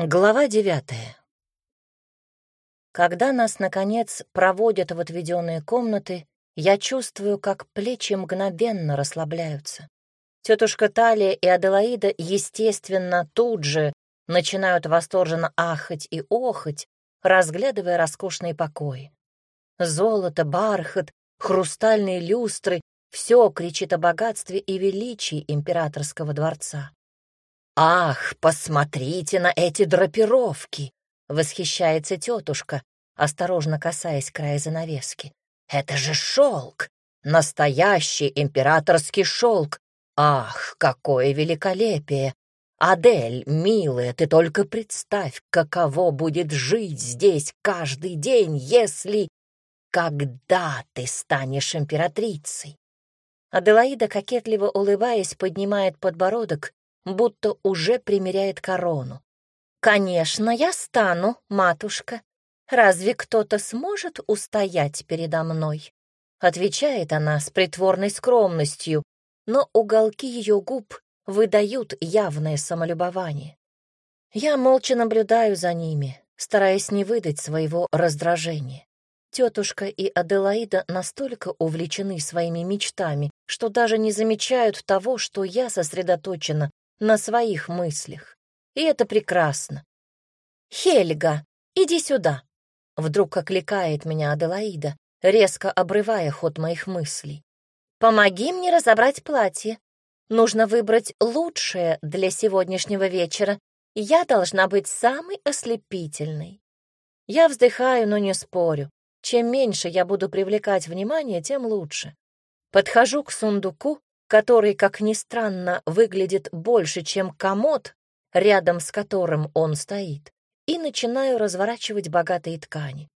Глава девятая. Когда нас, наконец, проводят в отведенные комнаты, я чувствую, как плечи мгновенно расслабляются. Тетушка Талия и Аделаида, естественно, тут же начинают восторженно ахать и охать, разглядывая роскошные покои. Золото, бархат, хрустальные люстры — все кричит о богатстве и величии императорского дворца. «Ах, посмотрите на эти драпировки!» — восхищается тетушка, осторожно касаясь края занавески. «Это же шелк! Настоящий императорский шелк! Ах, какое великолепие! Адель, милая, ты только представь, каково будет жить здесь каждый день, если... Когда ты станешь императрицей?» Аделаида, кокетливо улыбаясь, поднимает подбородок будто уже примеряет корону. «Конечно, я стану, матушка. Разве кто-то сможет устоять передо мной?» Отвечает она с притворной скромностью, но уголки ее губ выдают явное самолюбование. Я молча наблюдаю за ними, стараясь не выдать своего раздражения. Тетушка и Аделаида настолько увлечены своими мечтами, что даже не замечают того, что я сосредоточена на своих мыслях. И это прекрасно. «Хельга, иди сюда!» Вдруг окликает меня Аделаида, резко обрывая ход моих мыслей. «Помоги мне разобрать платье. Нужно выбрать лучшее для сегодняшнего вечера, я должна быть самой ослепительной». Я вздыхаю, но не спорю. Чем меньше я буду привлекать внимание, тем лучше. Подхожу к сундуку который, как ни странно, выглядит больше, чем комод, рядом с которым он стоит, и начинаю разворачивать богатые ткани.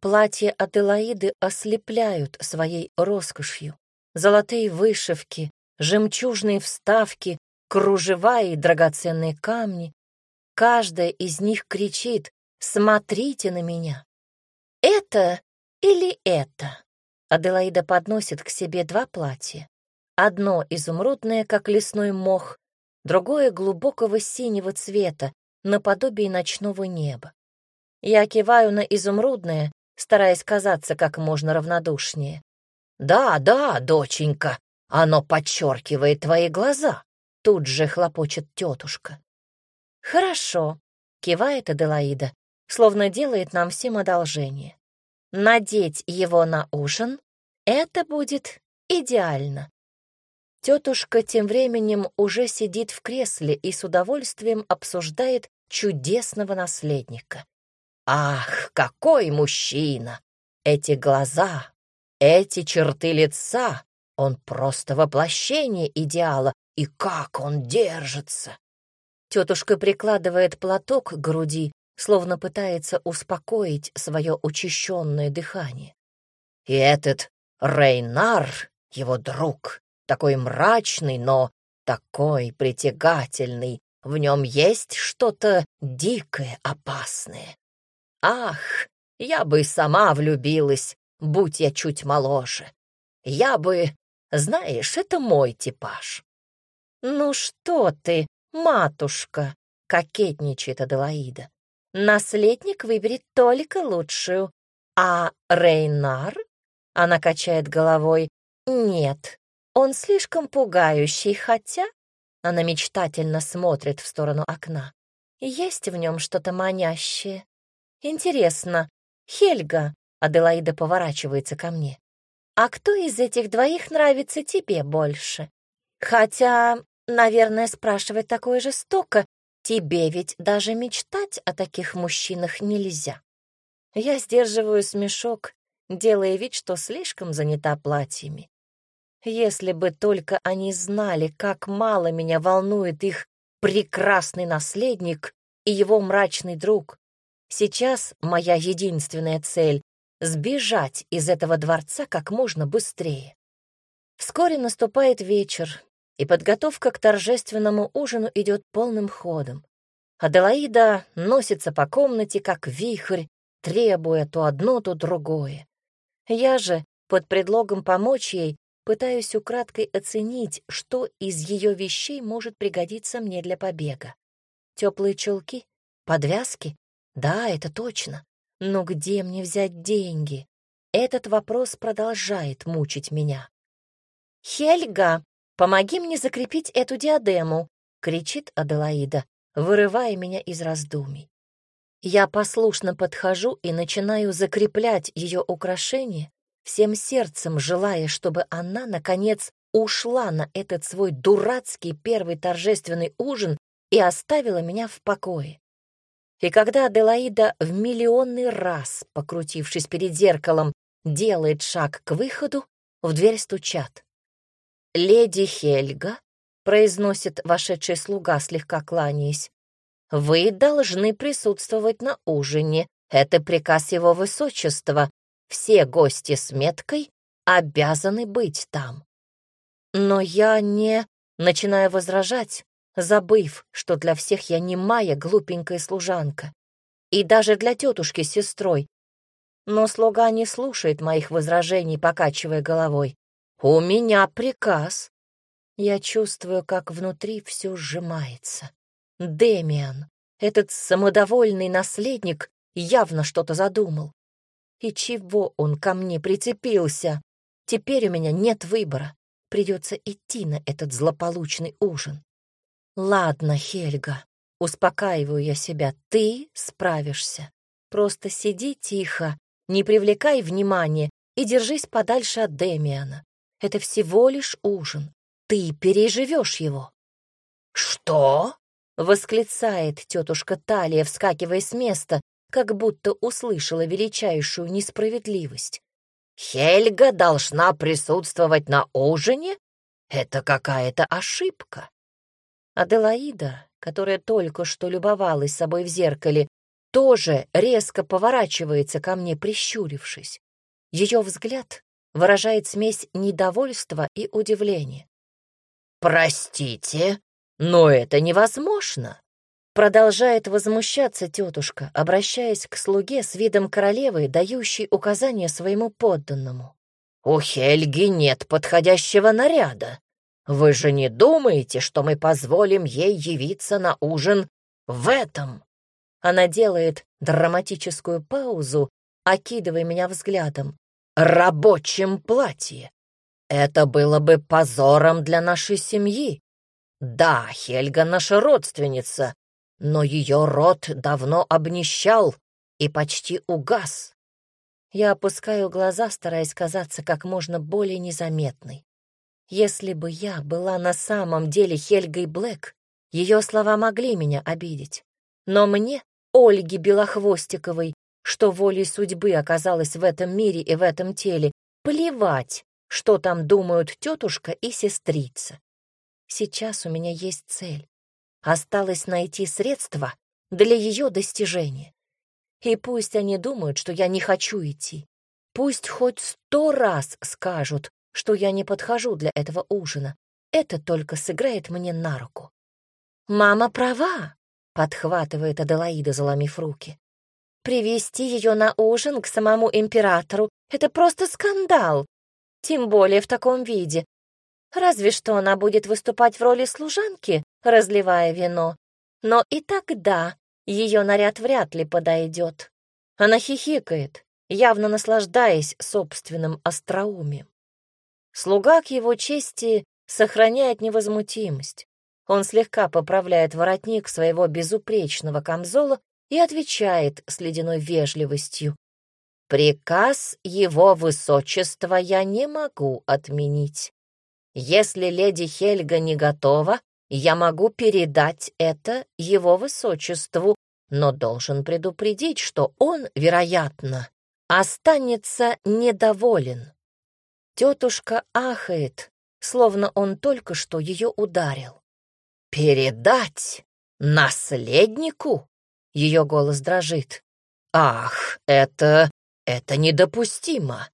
Платья Аделаиды ослепляют своей роскошью. Золотые вышивки, жемчужные вставки, кружева и драгоценные камни. Каждая из них кричит «Смотрите на меня!» «Это или это?» Аделаида подносит к себе два платья. Одно изумрудное, как лесной мох, другое глубокого синего цвета, наподобие ночного неба. Я киваю на изумрудное, стараясь казаться как можно равнодушнее. «Да, да, доченька, оно подчеркивает твои глаза», — тут же хлопочет тетушка. «Хорошо», — кивает Аделаида, словно делает нам всем одолжение. «Надеть его на ужин — это будет идеально». Тетушка тем временем уже сидит в кресле и с удовольствием обсуждает чудесного наследника. Ах, какой мужчина! Эти глаза, эти черты лица, он просто воплощение идеала, и как он держится! Тетушка прикладывает платок к груди, словно пытается успокоить свое учащенное дыхание. И этот Рейнар, его друг, такой мрачный, но такой притягательный. В нем есть что-то дикое, опасное. Ах, я бы сама влюбилась, будь я чуть моложе. Я бы... Знаешь, это мой типаж. «Ну что ты, матушка!» — кокетничает Аделаида. «Наследник выберет только лучшую. А Рейнар?» — она качает головой. «Нет, он слишком пугающий, хотя...» Она мечтательно смотрит в сторону окна. «Есть в нем что-то манящее. Интересно, Хельга...» Аделаида поворачивается ко мне. «А кто из этих двоих нравится тебе больше? Хотя, наверное, спрашивать такое жестоко. Тебе ведь даже мечтать о таких мужчинах нельзя». Я сдерживаю смешок, делая вид, что слишком занята платьями. Если бы только они знали, как мало меня волнует их прекрасный наследник и его мрачный друг. Сейчас моя единственная цель — сбежать из этого дворца как можно быстрее. Вскоре наступает вечер, и подготовка к торжественному ужину идет полным ходом. Аделаида носится по комнате, как вихрь, требуя то одно, то другое. Я же, под предлогом помочь ей, пытаюсь украдкой оценить, что из ее вещей может пригодиться мне для побега. Теплые чулки, Подвязки? Да, это точно. Но где мне взять деньги? Этот вопрос продолжает мучить меня. «Хельга, помоги мне закрепить эту диадему!» — кричит Аделаида, вырывая меня из раздумий. Я послушно подхожу и начинаю закреплять ее украшение, всем сердцем желая, чтобы она, наконец, ушла на этот свой дурацкий первый торжественный ужин и оставила меня в покое. И когда Аделаида в миллионный раз, покрутившись перед зеркалом, делает шаг к выходу, в дверь стучат. «Леди Хельга», — произносит вошедший слуга, слегка кланяясь, «вы должны присутствовать на ужине. Это приказ его высочества. Все гости с меткой обязаны быть там». Но я не... Начинаю возражать, забыв, что для всех я не моя глупенькая служанка. И даже для тетушки с сестрой. Но слуга не слушает моих возражений, покачивая головой. «У меня приказ». Я чувствую, как внутри все сжимается. Демиан, этот самодовольный наследник, явно что-то задумал. И чего он ко мне прицепился? Теперь у меня нет выбора. Придется идти на этот злополучный ужин. Ладно, Хельга, успокаиваю я себя, ты справишься. Просто сиди тихо, не привлекай внимания и держись подальше от Демиана. Это всего лишь ужин. Ты переживешь его. Что? восклицает тетушка Талия, вскакивая с места, как будто услышала величайшую несправедливость. Хельга должна присутствовать на ужине? Это какая-то ошибка. Аделаида, которая только что любовалась собой в зеркале, тоже резко поворачивается ко мне, прищурившись. Ее взгляд выражает смесь недовольства и удивления. «Простите, но это невозможно!» Продолжает возмущаться тетушка, обращаясь к слуге с видом королевы, дающей указания своему подданному. «У Хельги нет подходящего наряда. Вы же не думаете, что мы позволим ей явиться на ужин в этом?» Она делает драматическую паузу, окидывая меня взглядом. «Рабочем платье. Это было бы позором для нашей семьи. Да, Хельга наша родственница, но ее род давно обнищал и почти угас. Я опускаю глаза, стараясь казаться как можно более незаметной. Если бы я была на самом деле Хельгой Блэк, ее слова могли меня обидеть. Но мне, Ольге Белохвостиковой, что волей судьбы оказалась в этом мире и в этом теле, плевать, что там думают тетушка и сестрица. Сейчас у меня есть цель. Осталось найти средства для ее достижения. И пусть они думают, что я не хочу идти. Пусть хоть сто раз скажут, что я не подхожу для этого ужина. Это только сыграет мне на руку. «Мама права», — подхватывает Аделаида, заломив руки. «Привести ее на ужин к самому императору — это просто скандал, тем более в таком виде. Разве что она будет выступать в роли служанки, разливая вино. Но и тогда ее наряд вряд ли подойдет. Она хихикает, явно наслаждаясь собственным остроумием. Слуга к его чести сохраняет невозмутимость. Он слегка поправляет воротник своего безупречного камзола и отвечает с ледяной вежливостью. «Приказ его высочества я не могу отменить. Если леди Хельга не готова, я могу передать это его высочеству, но должен предупредить, что он, вероятно, останется недоволен. Тетушка ахает, словно он только что ее ударил. «Передать наследнику?» Ее голос дрожит. «Ах, это... это недопустимо.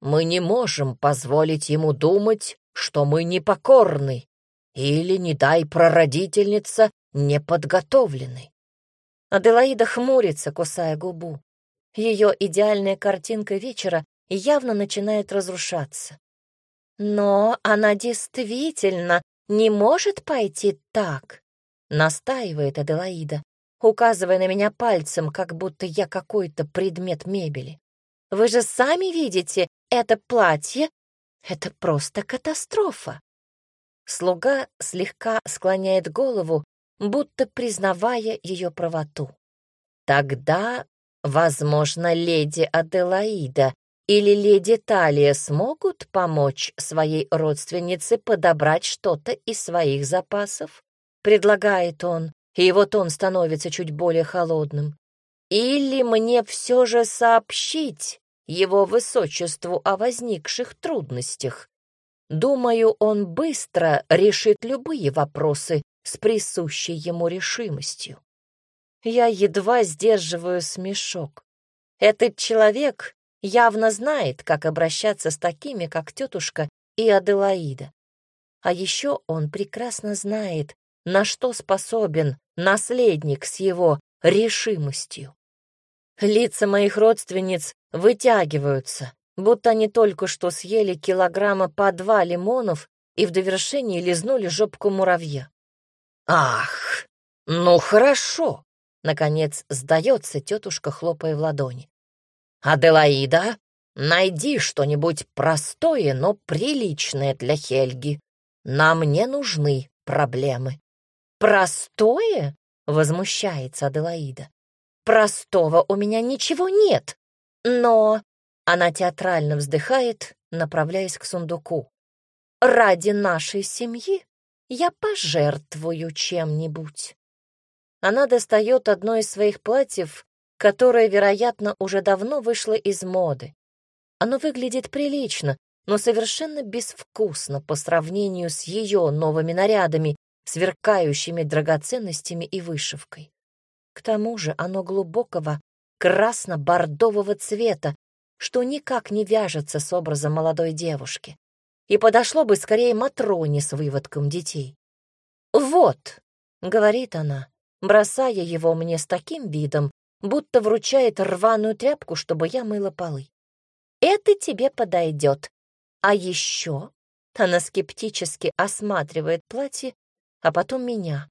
Мы не можем позволить ему думать, что мы непокорны, или, не дай прародительница, неподготовлены». Аделаида хмурится, кусая губу. Ее идеальная картинка вечера явно начинает разрушаться. Но она действительно не может пойти так, настаивает Аделаида. указывая на меня пальцем, как будто я какой-то предмет мебели. «Вы же сами видите, это платье — это просто катастрофа!» Слуга слегка склоняет голову, будто признавая ее правоту. Тогда, возможно, леди Аделаида или леди Талия смогут помочь своей родственнице подобрать что-то из своих запасов? Предлагает он, и вот он становится чуть более холодным. Или мне все же сообщить его высочеству о возникших трудностях? Думаю, он быстро решит любые вопросы с присущей ему решимостью. Я едва сдерживаю смешок. Этот человек явно знает, как обращаться с такими, как тетушка и Аделаида. А еще он прекрасно знает, на что способен наследник с его решимостью. Лица моих родственниц вытягиваются, будто они только что съели килограмма по два лимонов и в довершении лизнули жопку муравья. «Ах, ну хорошо!» — наконец сдается тетушка, хлопая в ладони. «Аделаида, найди что-нибудь простое, но приличное для Хельги. Нам не нужны проблемы». «Простое?» — возмущается Аделаида. «Простого у меня ничего нет, но...» Она театрально вздыхает, направляясь к сундуку. «Ради нашей семьи я пожертвую чем-нибудь». Она достает одно из своих платьев, которое, вероятно, уже давно вышло из моды. Оно выглядит прилично, но совершенно безвкусно по сравнению с ее новыми нарядами, сверкающими драгоценностями и вышивкой. К тому же оно глубокого красно-бордового цвета, что никак не вяжется с образом молодой девушки и подошло бы скорее Матроне с выводком детей. «Вот», — говорит она, бросая его мне с таким видом, будто вручает рваную тряпку, чтобы я мыла полы. «Это тебе подойдет. А еще...» Она скептически осматривает платье, а потом меня.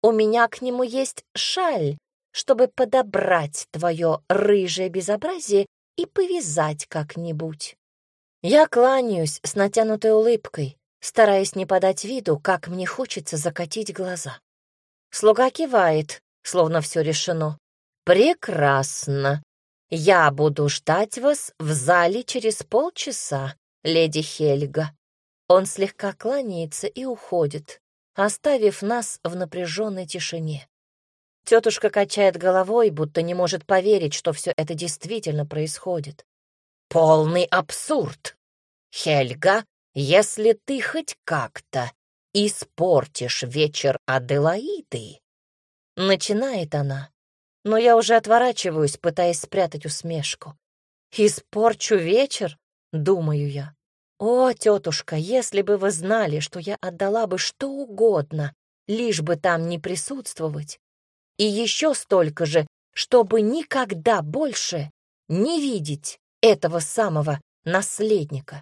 «У меня к нему есть шаль, чтобы подобрать твое рыжее безобразие и повязать как-нибудь». Я кланяюсь с натянутой улыбкой, стараясь не подать виду, как мне хочется закатить глаза. Слуга кивает, словно все решено. «Прекрасно. Я буду ждать вас в зале через полчаса, леди Хельга». Он слегка кланяется и уходит, оставив нас в напряженной тишине. Тетушка качает головой, будто не может поверить, что все это действительно происходит. Полный абсурд. Хельга, если ты хоть как-то испортишь вечер Аделаиды. Начинает она, но я уже отворачиваюсь, пытаясь спрятать усмешку. Испорчу вечер, думаю я. О, тетушка, если бы вы знали, что я отдала бы что угодно, лишь бы там не присутствовать, и еще столько же, чтобы никогда больше не видеть этого самого наследника.